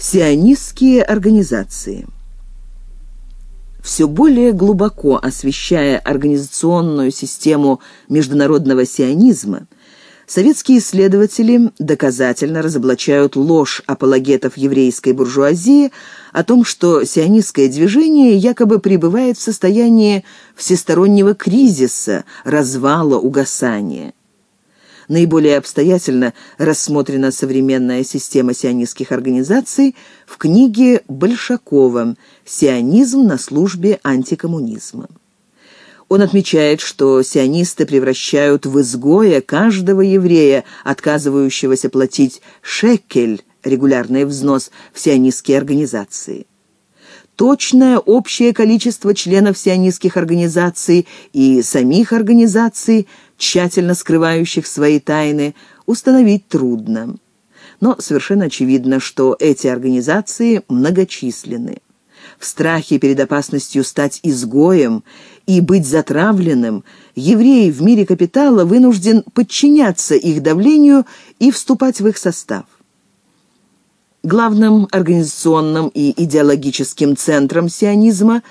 Сионистские организации. Все более глубоко освещая организационную систему международного сионизма, советские исследователи доказательно разоблачают ложь апологетов еврейской буржуазии о том, что сионистское движение якобы пребывает в состоянии всестороннего кризиса, развала, угасания наиболее обстоятельно рассмотрена современная система сионистских организаций в книге Большакова «Сионизм на службе антикоммунизма». Он отмечает, что сионисты превращают в изгоя каждого еврея, отказывающегося платить шекель, регулярный взнос в сионистские организации. Точное общее количество членов сионистских организаций и самих организаций – тщательно скрывающих свои тайны, установить трудно. Но совершенно очевидно, что эти организации многочисленны. В страхе перед опасностью стать изгоем и быть затравленным, еврей в мире капитала вынужден подчиняться их давлению и вступать в их состав. Главным организационным и идеологическим центром сионизма,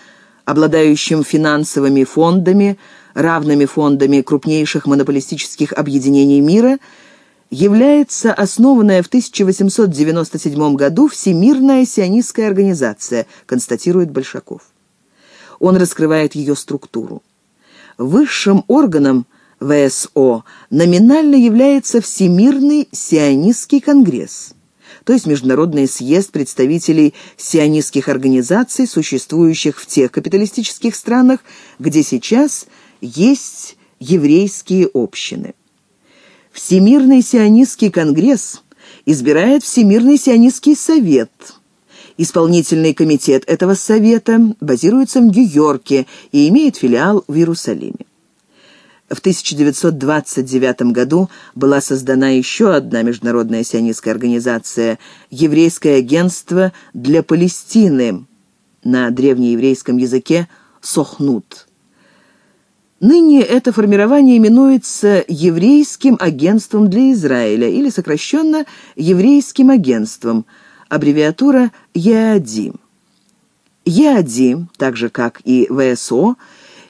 обладающим финансовыми фондами, равными фондами крупнейших монополистических объединений мира, является основанная в 1897 году Всемирная сионистская организация, констатирует Большаков. Он раскрывает ее структуру. Высшим органом ВСО номинально является Всемирный сионистский конгресс, то есть Международный съезд представителей сионистских организаций, существующих в тех капиталистических странах, где сейчас – есть еврейские общины. Всемирный сионистский конгресс избирает Всемирный сионистский совет. Исполнительный комитет этого совета базируется в Нью-Йорке и имеет филиал в Иерусалиме. В 1929 году была создана еще одна международная сионистская организация – Еврейское агентство для Палестины, на древнееврейском языке «Сохнут». Ныне это формирование именуется Еврейским агентством для Израиля или сокращенно Еврейским агентством, аббревиатура ЕАДИ. ЕАДИ, так же как и ВСО,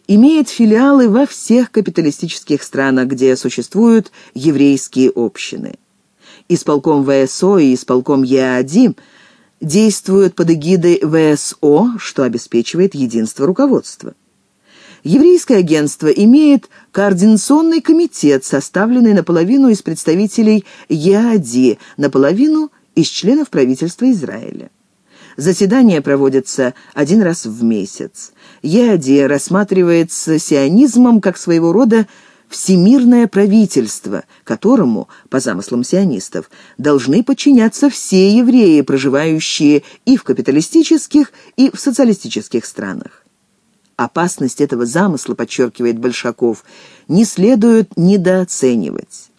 имеет филиалы во всех капиталистических странах, где существуют еврейские общины. Исполком ВСО и исполком ЕАДИ действуют под эгидой ВСО, что обеспечивает единство руководства. Еврейское агентство имеет координационный комитет, составленный наполовину из представителей ЕАДИ, наполовину из членов правительства Израиля. Заседания проводятся один раз в месяц. ЕАДИ рассматривается сионизмом как своего рода всемирное правительство, которому, по замыслам сионистов, должны подчиняться все евреи, проживающие и в капиталистических, и в социалистических странах. Опасность этого замысла, подчеркивает Большаков, не следует недооценивать.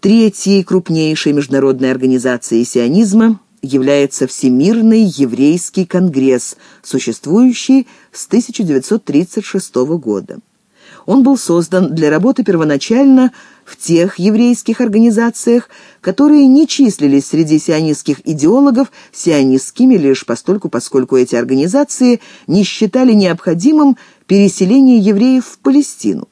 Третьей крупнейшей международной организацией сионизма является Всемирный еврейский конгресс, существующий с 1936 года. Он был создан для работы первоначально в тех еврейских организациях, которые не числились среди сионистских идеологов сионистскими лишь постольку, поскольку эти организации не считали необходимым переселение евреев в Палестину.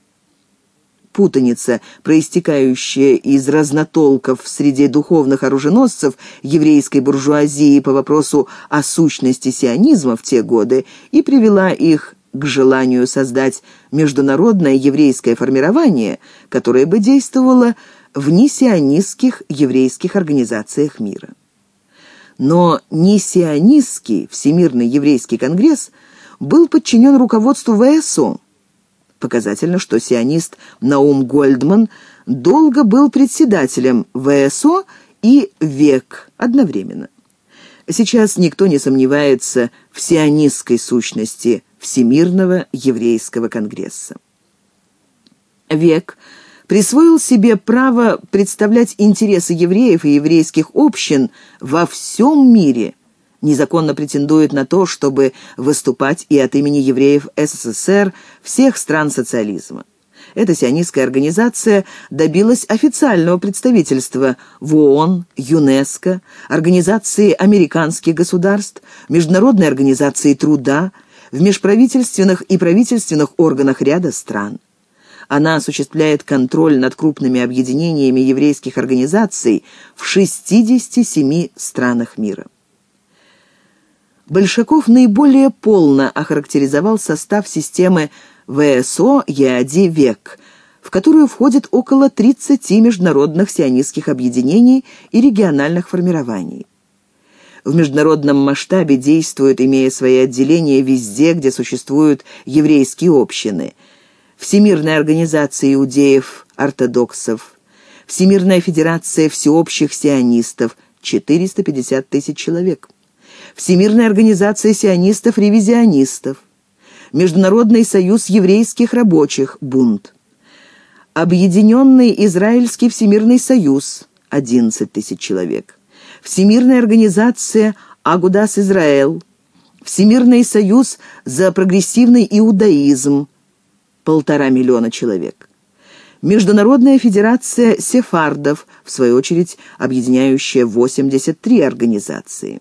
Путаница, проистекающая из разнотолков среди духовных оруженосцев еврейской буржуазии по вопросу о сущности сионизма в те годы, и привела их к желанию создать международное еврейское формирование, которое бы действовало в несионистских еврейских организациях мира. Но несионистский Всемирный еврейский конгресс был подчинен руководству ВСО. Показательно, что сионист Наум Гольдман долго был председателем ВСО и ВЕК одновременно. Сейчас никто не сомневается в сионистской сущности Всемирного еврейского конгресса. Век присвоил себе право представлять интересы евреев и еврейских общин во всем мире, незаконно претендует на то, чтобы выступать и от имени евреев СССР всех стран социализма. Эта сионистская организация добилась официального представительства в ООН, ЮНЕСКО, Организации американских государств, Международной организации труда, в межправительственных и правительственных органах ряда стран. Она осуществляет контроль над крупными объединениями еврейских организаций в 67 странах мира. Большаков наиболее полно охарактеризовал состав системы ВСО ЕАДИ «Век», в которую входит около 30 международных сионистских объединений и региональных формирований. В международном масштабе действуют, имея свои отделения везде, где существуют еврейские общины. Всемирная организация иудеев-ортодоксов, Всемирная федерация всеобщих сионистов – 450 тысяч человек. Всемирная организация сионистов-ревизионистов, Международный союз еврейских рабочих, бунт, Объединенный Израильский Всемирный союз, 11 тысяч человек, Всемирная организация Агудас Израэл, Всемирный союз за прогрессивный иудаизм, полтора миллиона человек. Международная федерация сефардов, в свою очередь объединяющая 83 организации.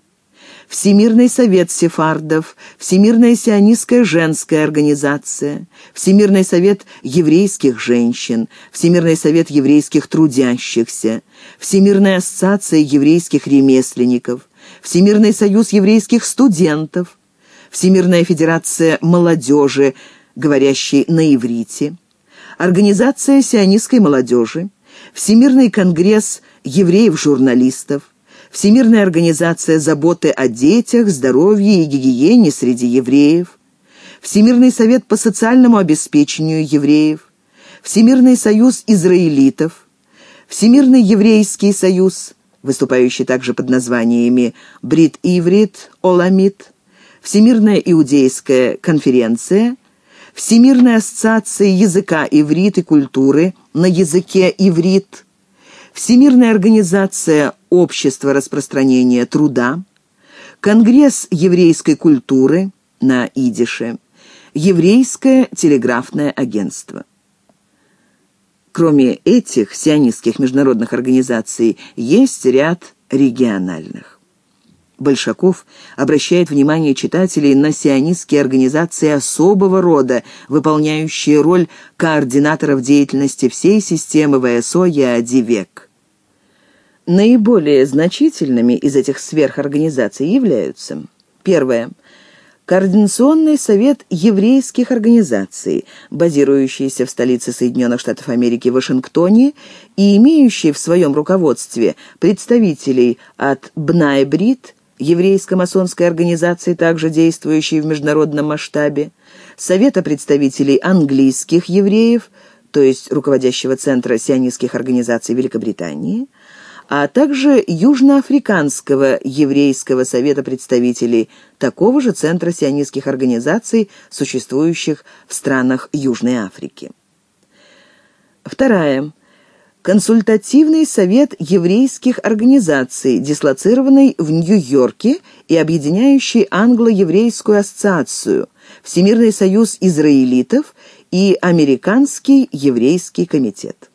Всемирный совет сефардов, Всемирная сионистская женская организация, Всемирный совет еврейских женщин, Всемирный совет еврейских трудящихся, Всемирная ассоциация еврейских ремесленников, Всемирный союз еврейских студентов, Всемирная федерация молодежи, говорящей на иврите, Организация сионистской молодежи, Всемирный конгресс евреев-журналистов, Всемирная организация заботы о детях, здоровье и гигиене среди евреев, Всемирный совет по социальному обеспечению евреев, Всемирный союз израилитов, Всемирный еврейский союз, выступающий также под названиями Брит-Иврит, Оламит, Всемирная иудейская конференция, Всемирная ассоциация языка иврит и культуры на языке иврит, Всемирная организация общества распространения труда, Конгресс еврейской культуры на идише, Еврейское телеграфное агентство. Кроме этих сионистских международных организаций, есть ряд региональных. Большаков обращает внимание читателей на сионистские организации особого рода, выполняющие роль координаторов деятельности всей системы ВСО ЯАДИ «Век». Наиболее значительными из этих сверхорганизаций являются Первое. Координационный совет еврейских организаций, базирующийся в столице Соединенных Штатов Америки Вашингтоне и имеющий в своем руководстве представителей от Бнайбрид, еврейско-масонской организации, также действующей в международном масштабе, Совета представителей английских евреев, то есть руководящего центра сионистских организаций Великобритании, а также Южноафриканского еврейского совета представителей такого же центра сионистских организаций, существующих в странах Южной Африки. Вторая. Консультативный совет еврейских организаций, дислоцированный в Нью-Йорке и объединяющий англо-еврейскую ассоциацию, Всемирный союз израилитов и Американский еврейский комитет.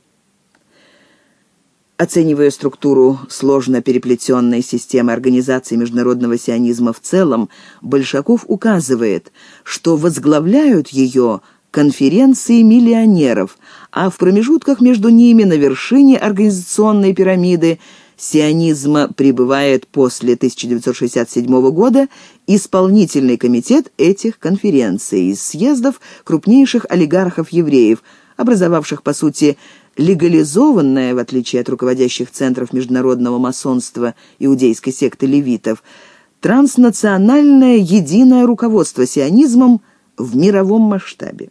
Оценивая структуру сложно переплетенной системы организации международного сионизма в целом, Большаков указывает, что возглавляют ее конференции миллионеров, а в промежутках между ними на вершине организационной пирамиды сионизма пребывает после 1967 года исполнительный комитет этих конференций съездов крупнейших олигархов-евреев, образовавших, по сути, легализованное, в отличие от руководящих центров международного масонства иудейской секты левитов, транснациональное единое руководство сионизмом в мировом масштабе.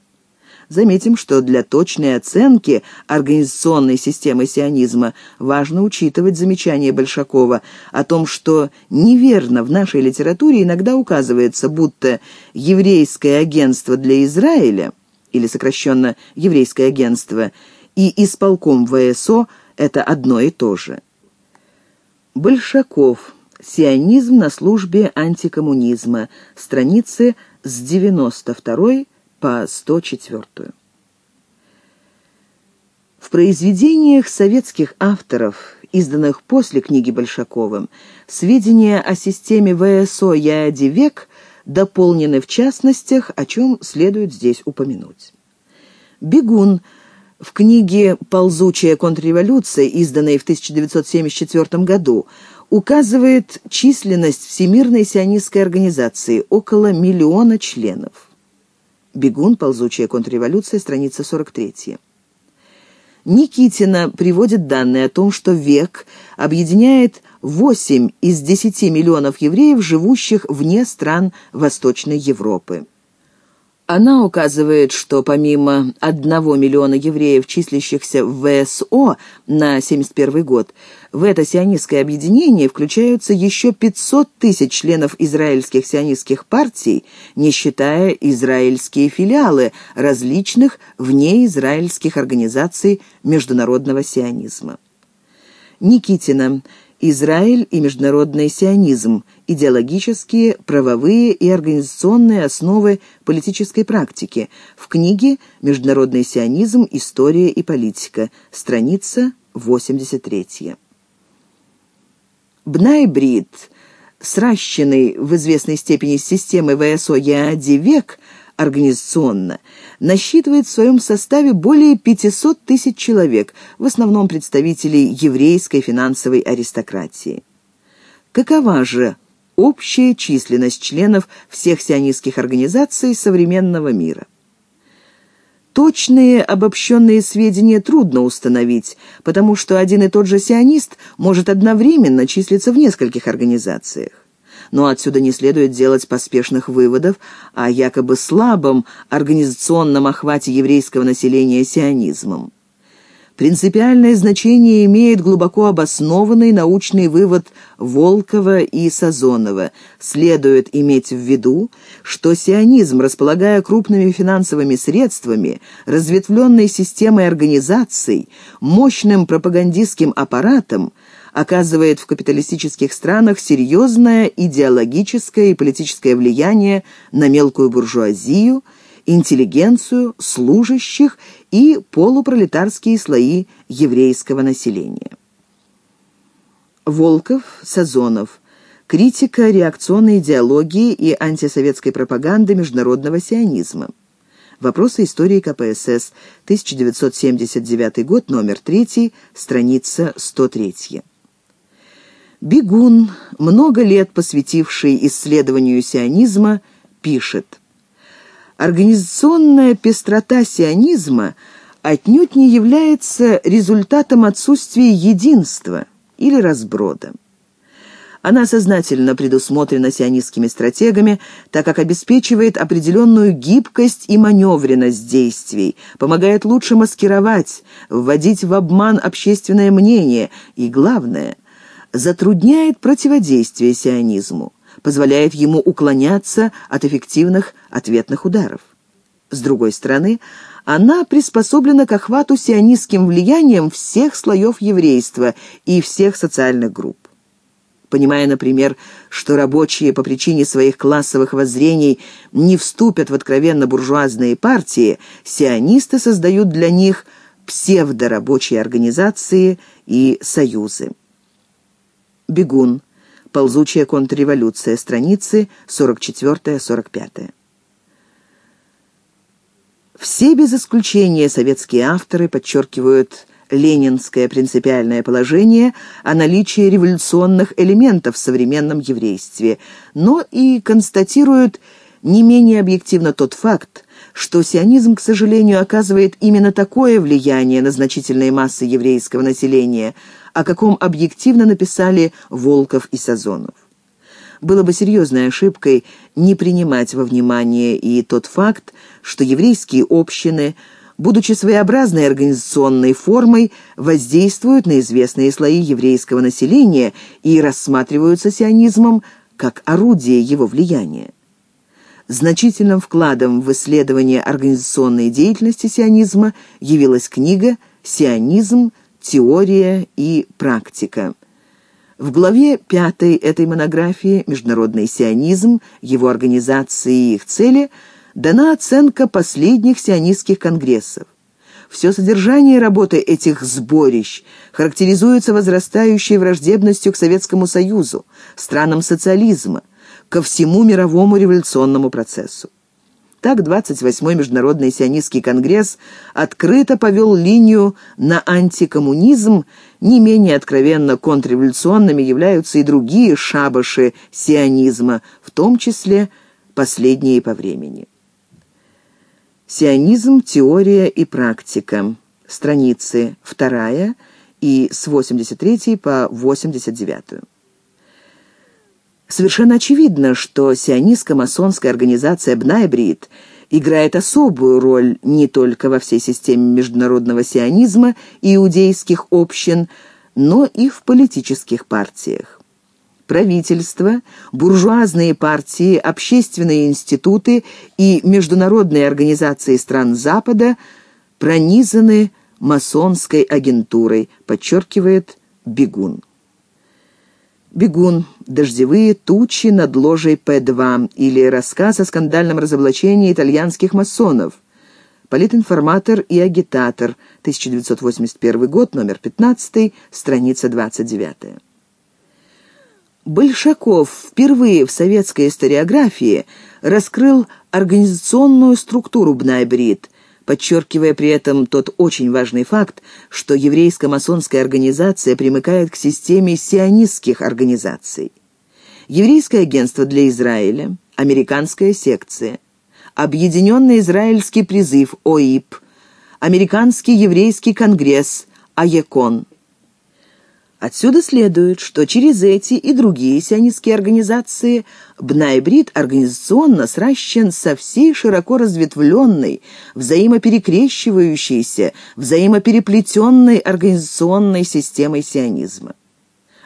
Заметим, что для точной оценки организационной системы сионизма важно учитывать замечание Большакова о том, что неверно в нашей литературе иногда указывается, будто еврейское агентство для Израиля, или сокращенно еврейское агентство, и исполком ВСО – это одно и то же. Большаков. Сионизм на службе антикоммунизма. Страницы с 92 по 104. В произведениях советских авторов, изданных после книги Большаковым, сведения о системе ВСО «Яади дополнены в частностях, о чем следует здесь упомянуть. «Бегун» в книге «Ползучая контрреволюция», изданной в 1974 году, указывает численность Всемирной сионистской организации – около миллиона членов. «Бегун. Ползучая контрреволюция», страница 43. Никитина приводит данные о том, что век объединяет 8 из 10 миллионов евреев, живущих вне стран Восточной Европы. Она указывает, что помимо 1 миллиона евреев, числящихся в ВСО на 71 год, в это сионистское объединение включаются еще 500 тысяч членов израильских сионистских партий, не считая израильские филиалы различных внеизраильских организаций международного сионизма. Никитина Израиль и международный сионизм, идеологические, правовые и организационные основы политической практики. В книге «Международный сионизм. История и политика», страница 83. Бнайбрид, сращенный в известной степени с системой ВСО Яади век, организационно, насчитывает в своем составе более 500 тысяч человек, в основном представителей еврейской финансовой аристократии. Какова же общая численность членов всех сионистских организаций современного мира? Точные обобщенные сведения трудно установить, потому что один и тот же сионист может одновременно числиться в нескольких организациях но отсюда не следует делать поспешных выводов о якобы слабом организационном охвате еврейского населения сионизмом. Принципиальное значение имеет глубоко обоснованный научный вывод Волкова и Сазонова. Следует иметь в виду, что сионизм, располагая крупными финансовыми средствами, разветвленной системой организаций, мощным пропагандистским аппаратом, оказывает в капиталистических странах серьезное идеологическое и политическое влияние на мелкую буржуазию, интеллигенцию, служащих и полупролетарские слои еврейского населения. Волков, Сазонов. Критика реакционной идеологии и антисоветской пропаганды международного сионизма. Вопросы истории КПСС, 1979 год, номер 3, страница 103. Бегун, много лет посвятивший исследованию сионизма, пишет «Организационная пестрота сионизма отнюдь не является результатом отсутствия единства или разброда. Она сознательно предусмотрена сионистскими стратегами, так как обеспечивает определенную гибкость и маневренность действий, помогает лучше маскировать, вводить в обман общественное мнение и, главное – затрудняет противодействие сионизму, позволяет ему уклоняться от эффективных ответных ударов. С другой стороны, она приспособлена к охвату сионистским влиянием всех слоев еврейства и всех социальных групп. Понимая, например, что рабочие по причине своих классовых воззрений не вступят в откровенно буржуазные партии, сионисты создают для них псевдорабочие организации и союзы. «Бегун», «Ползучая контрреволюция», страницы 44-45. Все без исключения советские авторы подчеркивают ленинское принципиальное положение о наличии революционных элементов в современном еврействе, но и констатируют не менее объективно тот факт, что сионизм, к сожалению, оказывает именно такое влияние на значительные массы еврейского населения, о каком объективно написали Волков и Сазонов. Было бы серьезной ошибкой не принимать во внимание и тот факт, что еврейские общины, будучи своеобразной организационной формой, воздействуют на известные слои еврейского населения и рассматриваются сионизмом как орудие его влияния. Значительным вкладом в исследование организационной деятельности сионизма явилась книга «Сионизм. Теория и практика». В главе пятой этой монографии «Международный сионизм, его организации и их цели» дана оценка последних сионистских конгрессов. Все содержание работы этих сборищ характеризуется возрастающей враждебностью к Советскому Союзу, странам социализма, ко всему мировому революционному процессу. Так 28-й Международный сионистский конгресс открыто повел линию на антикоммунизм, не менее откровенно контрреволюционными являются и другие шабаши сионизма, в том числе последние по времени. Сионизм, теория и практика. Страницы 2 и с 83 по 89. Совершенно очевидно, что сионистско-масонская организация «Бнайбрид» играет особую роль не только во всей системе международного сионизма и иудейских общин, но и в политических партиях. Правительство, буржуазные партии, общественные институты и международные организации стран Запада пронизаны масонской агентурой, подчеркивает Бегун. «Бегун. Дождевые тучи над ложей П-2» или «Рассказ о скандальном разоблачении итальянских масонов». Политинформатор и агитатор. 1981 год, номер 15, страница 29. Большаков впервые в советской историографии раскрыл организационную структуру Бнайбрид – подчеркивая при этом тот очень важный факт, что еврейско-масонская организация примыкает к системе сионистских организаций. Еврейское агентство для Израиля, американская секция, Объединенный израильский призыв ОИП, Американский еврейский конгресс АЕКОН – Отсюда следует, что через эти и другие сионистские организации Бнайбрид организационно сращен со всей широко разветвленной, взаимоперекрещивающейся, взаимопереплетенной организационной системой сионизма.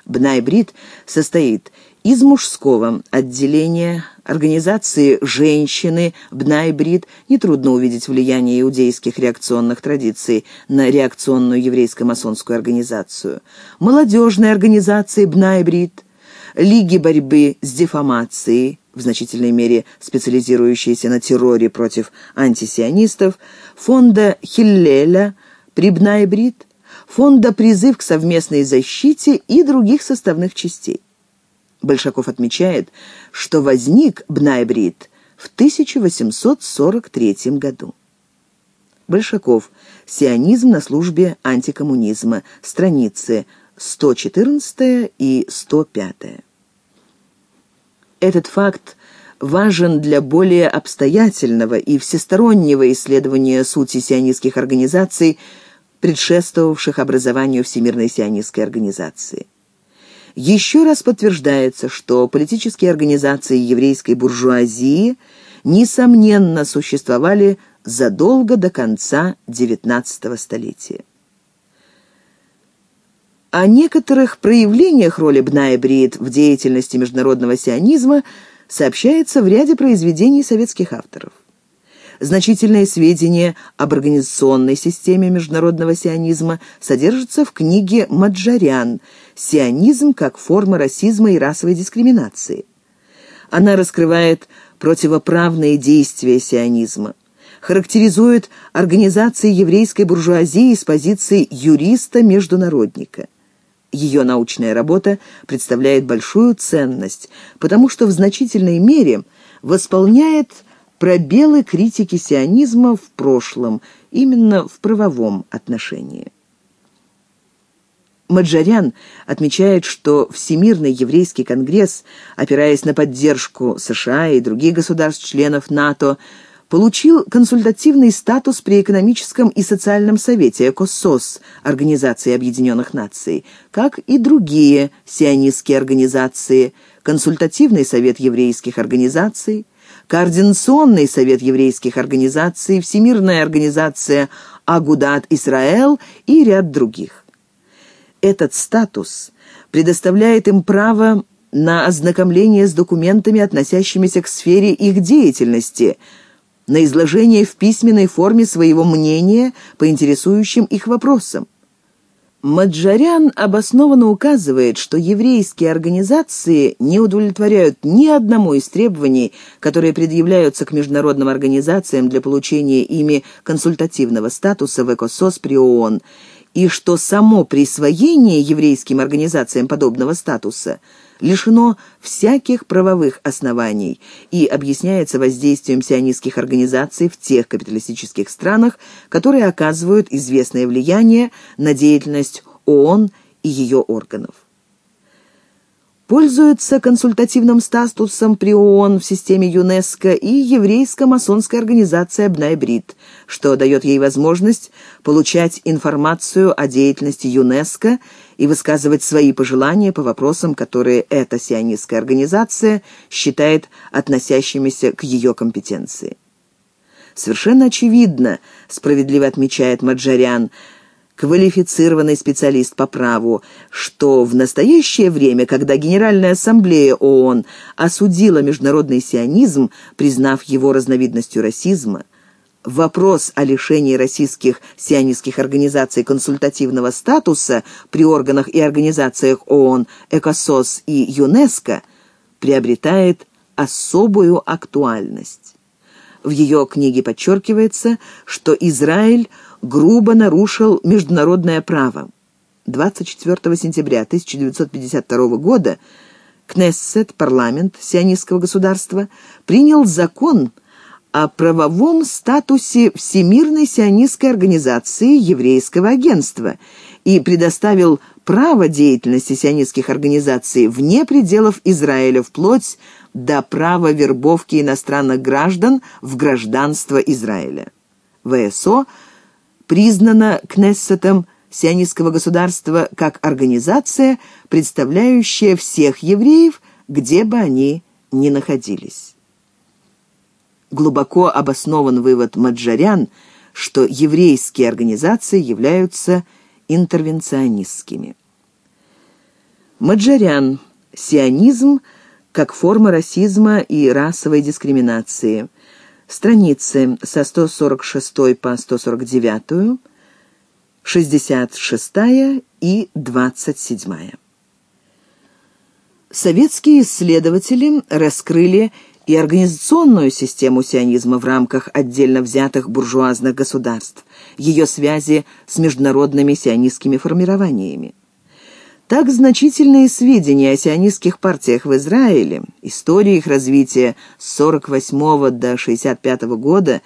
Бнайбрид состоит из мужского отделения организации «Женщины» Бнайбрид нетрудно увидеть влияние иудейских реакционных традиций на реакционную еврейско-масонскую организацию, молодежной организации Бнайбрид, Лиги борьбы с дефамацией, в значительной мере специализирующейся на терроре против антисионистов, фонда Хиллеля при Бнайбрид, фонда «Призыв к совместной защите» и других составных частей. Большаков отмечает, что возник Бнайбрид в 1843 году. Большаков. Сионизм на службе антикоммунизма. Страницы 114 и 105. Этот факт важен для более обстоятельного и всестороннего исследования сути сионистских организаций, предшествовавших образованию Всемирной сионистской организации еще раз подтверждается, что политические организации еврейской буржуазии несомненно существовали задолго до конца XIX столетия. О некоторых проявлениях роли Бнайбрид в деятельности международного сионизма сообщается в ряде произведений советских авторов. Значительные сведения об организационной системе международного сионизма содержатся в книге «Маджарян. Сионизм как форма расизма и расовой дискриминации». Она раскрывает противоправные действия сионизма, характеризует организации еврейской буржуазии с позиции юриста-международника. Ее научная работа представляет большую ценность, потому что в значительной мере восполняет пробелы критики сионизма в прошлом, именно в правовом отношении. Маджарян отмечает, что Всемирный еврейский конгресс, опираясь на поддержку США и других государств-членов НАТО, получил консультативный статус при экономическом и социальном совете ЭКОСОС Организации Объединенных Наций, как и другие сионистские организации, консультативный совет еврейских организаций, Координационный совет еврейских организаций, Всемирная организация Агудат Исраэл и ряд других. Этот статус предоставляет им право на ознакомление с документами, относящимися к сфере их деятельности, на изложение в письменной форме своего мнения по интересующим их вопросам. Маджарян обоснованно указывает, что еврейские организации не удовлетворяют ни одному из требований, которые предъявляются к международным организациям для получения ими консультативного статуса в ЭКОСОС при ООН, и что само присвоение еврейским организациям подобного статуса лишено всяких правовых оснований и объясняется воздействием сионистских организаций в тех капиталистических странах, которые оказывают известное влияние на деятельность ООН и ее органов. Пользуется консультативным статусом при ООН в системе ЮНЕСКО и еврейско масонская организация «Бнайбрид», что дает ей возможность получать информацию о деятельности ЮНЕСКО и высказывать свои пожелания по вопросам, которые эта сионистская организация считает относящимися к ее компетенции. Совершенно очевидно, справедливо отмечает Маджарян, квалифицированный специалист по праву, что в настоящее время, когда Генеральная ассамблея ООН осудила международный сионизм, признав его разновидностью расизма, вопрос о лишении российских сионистских организаций консультативного статуса при органах и организациях ООН, ЭКОСОС и ЮНЕСКО приобретает особую актуальность. В ее книге подчеркивается, что Израиль – грубо нарушил международное право. 24 сентября 1952 года Кнессет, парламент сионистского государства, принял закон о правовом статусе Всемирной сионистской организации Еврейского агентства и предоставил право деятельности сионистских организаций вне пределов Израиля вплоть до права вербовки иностранных граждан в гражданство Израиля. ВСО – признана Кнессетом сионистского государства как организация, представляющая всех евреев, где бы они ни находились. Глубоко обоснован вывод Маджарян, что еврейские организации являются интервенционистскими. Маджарян. Сионизм как форма расизма и расовой дискриминации – Страницы со 146 по 149, 66 и 27. Советские исследователи раскрыли и организационную систему сионизма в рамках отдельно взятых буржуазных государств, ее связи с международными сионистскими формированиями. Так значительные сведения о сионистских партиях в Израиле, истории их развития с 48 до 65 года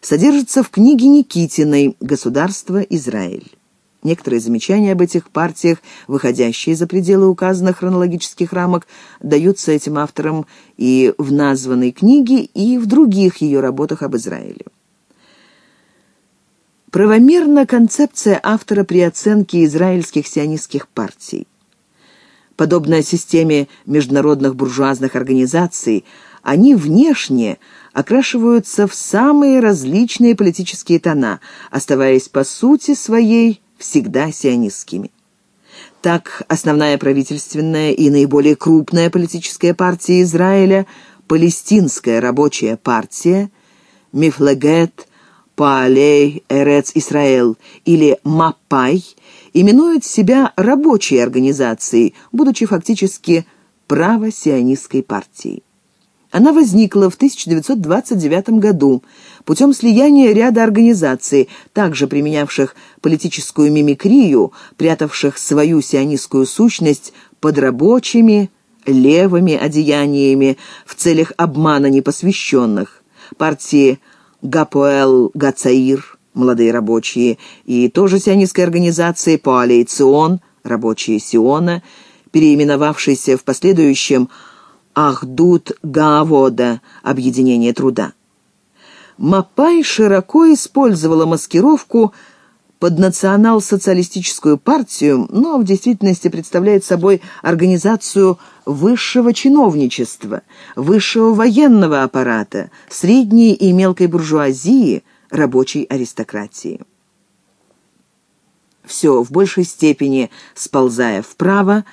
содержатся в книге Никитиной «Государство Израиль». Некоторые замечания об этих партиях, выходящие за пределы указанных хронологических рамок, даются этим авторам и в названной книге, и в других ее работах об Израиле. Правомерна концепция автора при оценке израильских сионистских партий. Подобно системе международных буржуазных организаций, они внешне окрашиваются в самые различные политические тона, оставаясь по сути своей всегда сионистскими. Так, основная правительственная и наиболее крупная политическая партия Израиля, Палестинская рабочая партия, Мифлегет, Паалей, Эрец Исраэл или Мапай – именуют себя рабочей организацией, будучи фактически правосионистской партией. Она возникла в 1929 году путем слияния ряда организаций, также применявших политическую мимикрию, прятавших свою сионистскую сущность под рабочими, левыми одеяниями в целях обмана непосвященных, партии Гапоэл Гацаир, молодые рабочие, и тоже сионистской организации Пуалей Цион, рабочие Сиона, переименовавшейся в последующем Ахдут Гаавода, объединение труда. Мапай широко использовала маскировку под национал-социалистическую партию, но в действительности представляет собой организацию высшего чиновничества, высшего военного аппарата, средней и мелкой буржуазии, рабочей аристократии. Все в большей степени сползая вправо,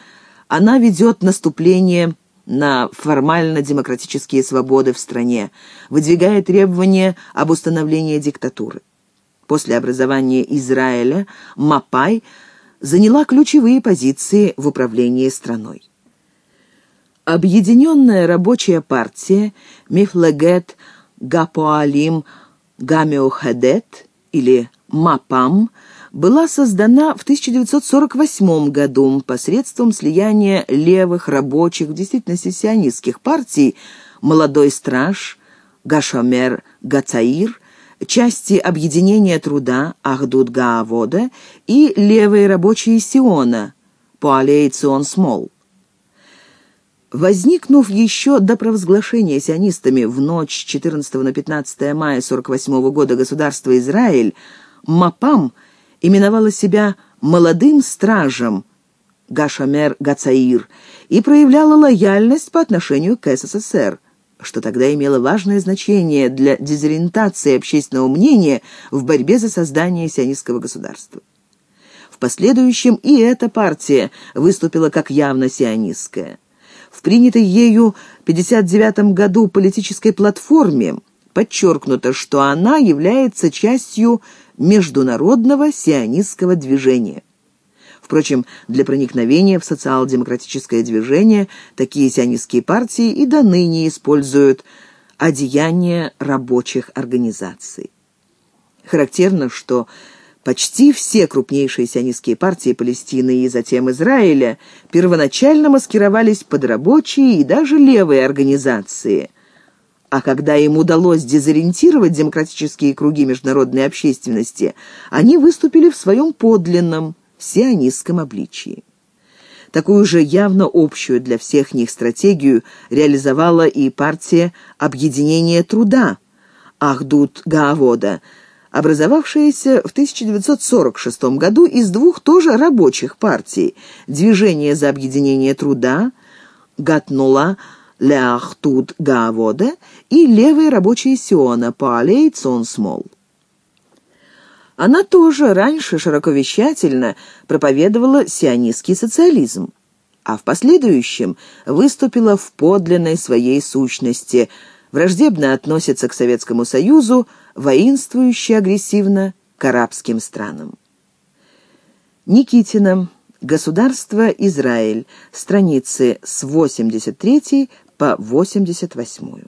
она ведет наступление на формально-демократические свободы в стране, выдвигая требования об установлении диктатуры. После образования Израиля Мапай заняла ключевые позиции в управлении страной. Объединенная рабочая партия Мифлегет Гапоалим Гамеохадет или МАПАМ была создана в 1948 году посредством слияния левых рабочих в действительности партий «Молодой страж», «Гашомер Гацаир», части объединения труда Ахдуд Гаавода и левые рабочие Сиона Пуалейцион Смол. Возникнув еще до провозглашения сионистами в ночь 14 на 15 мая 48 года государства Израиль, МАПАМ именовала себя «молодым стражем» Гашамер Гацаир и проявляла лояльность по отношению к СССР, что тогда имело важное значение для дезориентации общественного мнения в борьбе за создание сионистского государства. В последующем и эта партия выступила как явно сионистская. В принятой ею в 1959 году политической платформе подчеркнуто, что она является частью международного сионистского движения. Впрочем, для проникновения в социал-демократическое движение такие сионистские партии и до ныне используют одеяния рабочих организаций. Характерно, что Почти все крупнейшие сионистские партии Палестины и затем Израиля первоначально маскировались под рабочие и даже левые организации. А когда им удалось дезориентировать демократические круги международной общественности, они выступили в своем подлинном сионистском обличии. Такую же явно общую для всех них стратегию реализовала и партия Объединения труда Ахдут Гаавода – образовавшаяся в 1946 году из двух тоже рабочих партий «Движение за объединение труда» Гатнула Ляхтуд Гаавода и левые рабочие Сиона Паалей Цон Смол. Она тоже раньше широковещательно проповедовала сионистский социализм, а в последующем выступила в подлинной своей сущности – враждебно относится к Советскому Союзу, воинствующе агрессивно к арабским странам. Никитина. Государство Израиль. Страницы с 83 по 88.